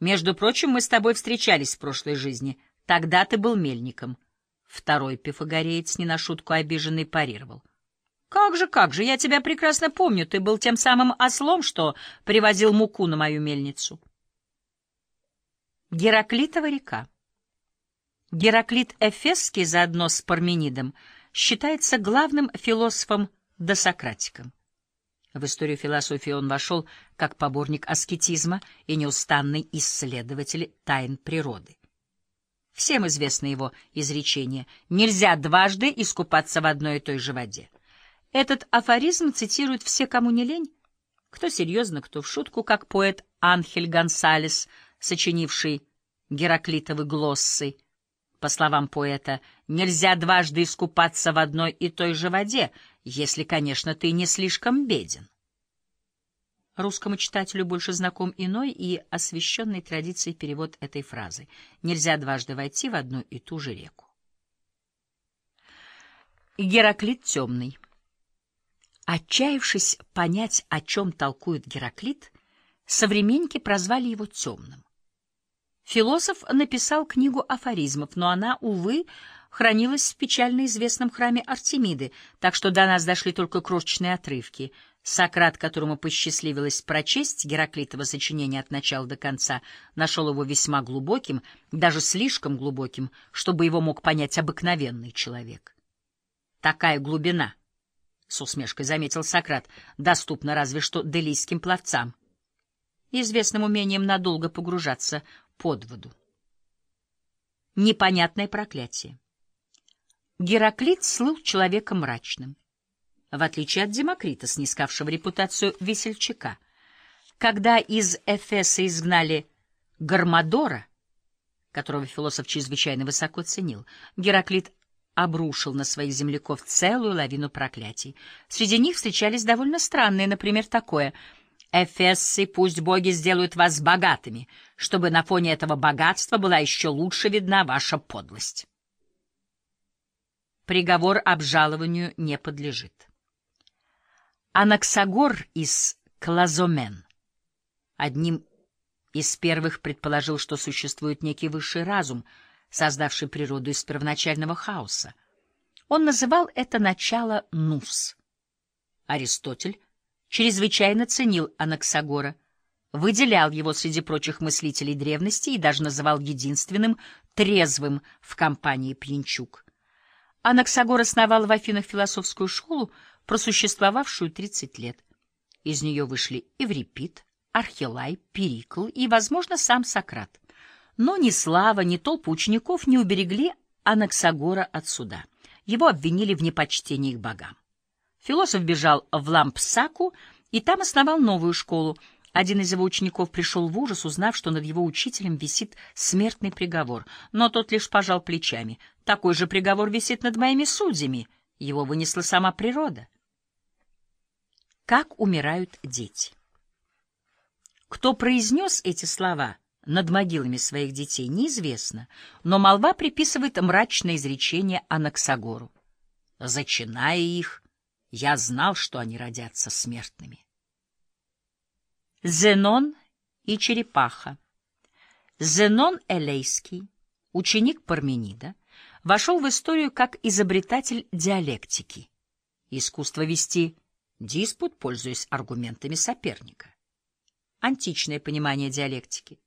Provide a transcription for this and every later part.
Между прочим, мы с тобой встречались в прошлой жизни. Тогда ты был мельником. Второй пифагореец, не на шутку обиженный, парировал. Как же, как же, я тебя прекрасно помню. Ты был тем самым ослом, что привозил муку на мою мельницу. Гераклитова река. Гераклит Эфесский заодно с Парменидом считается главным философом досократиком. В историю философии он вошел как поборник аскетизма и неустанный исследователь тайн природы. Всем известно его изречение «нельзя дважды искупаться в одной и той же воде». Этот афоризм цитируют все, кому не лень, кто серьезно, кто в шутку, как поэт Анхель Гонсалес, сочинивший Гераклитовы глоссы. По словам поэта, нельзя дважды искупаться в одной и той же воде, если, конечно, ты не слишком беден. Русскому читателю больше знаком иной и освященный традицией перевод этой фразы. Нельзя дважды войти в одну и ту же реку. Гераклит темный. Отчаявшись понять, о чем толкует Гераклит, современники прозвали его темным. Философ написал книгу афоризмов, но она, увы, хранилась в печально известном храме Артемиды, так что до нас дошли только крошечные отрывки. Сократ, которому посчастливилось прочесть Гераклитово сочинение от начала до конца, нашел его весьма глубоким, даже слишком глубоким, чтобы его мог понять обыкновенный человек. Такая глубина —— с усмешкой заметил Сократ, — доступно разве что делийским пловцам, известным умением надолго погружаться под воду. Непонятное проклятие. Гераклит слыл человеком мрачным, в отличие от Демокрита, снискавшего репутацию весельчака. Когда из Эфеса изгнали Гармадора, которого философ чрезвычайно высоко ценил, Гераклит обрушил на своих земляков целую лавину проклятий. Среди них встречались довольно странные, например, такое «Эфессы, пусть боги сделают вас богатыми, чтобы на фоне этого богатства была еще лучше видна ваша подлость». Приговор обжалованию не подлежит. Анаксагор из Клазомен одним из первых предположил, что существует некий высший разум — создавший природу из первоначального хаоса. Он называл это начало Нус. Аристотель чрезвычайно ценил Анаксагора, выделял его среди прочих мыслителей древности и даже называл единственным трезвым в компании пьянчук. Анаксагор основал в Афинах философскую школу, просуществовавшую 30 лет. Из нее вышли Эврипид, Архилай, Перикл и, возможно, сам Сократ. Но ни слава, ни толпа учеников не уберегли Анаксагора от суда. Его обвинили в непочтении к богам. Философ бежал в Лампсаку и там основал новую школу. Один из его учеников пришел в ужас, узнав, что над его учителем висит смертный приговор. Но тот лишь пожал плечами. «Такой же приговор висит над моими судьями. Его вынесла сама природа». Как умирают дети? Кто произнес эти слова — над могилами своих детей, неизвестно, но молва приписывает мрачное изречение Анаксагору. Зачиная их, я знал, что они родятся смертными. Зенон и черепаха. Зенон Элейский, ученик Парменида, вошел в историю как изобретатель диалектики, искусство вести диспут, пользуясь аргументами соперника. Античное понимание диалектики.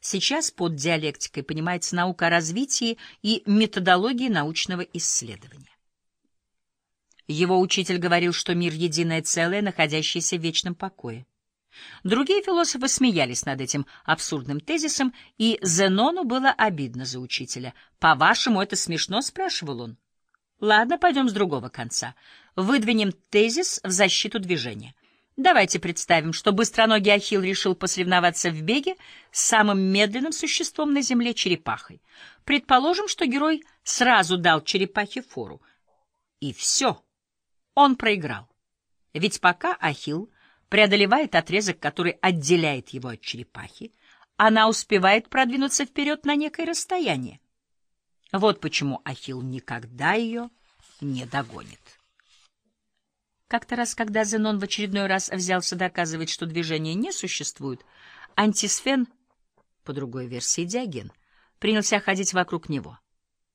Сейчас под диалектикой понимается наука о развитии и методологии научного исследования. Его учитель говорил, что мир — единое целое, находящееся в вечном покое. Другие философы смеялись над этим абсурдным тезисом, и Зенону было обидно за учителя. «По-вашему, это смешно?» — спрашивал он. «Ладно, пойдем с другого конца. Выдвинем тезис в защиту движения. Давайте представим, что быстроногий Ахилл решил посоревноваться в беге с самым медленным существом на Земле — черепахой. Предположим, что герой сразу дал черепахе фору. И все. Он проиграл. Ведь пока Ахилл преодолевает отрезок, который отделяет его от черепахи, она успевает продвинуться вперед на некое расстояние. Вот почему Ахилл никогда ее не догонит. Как-то раз, когда Зенон в очередной раз взялся доказывать, что движения не существует, антисфен по другой версии Диоген, принялся ходить вокруг него.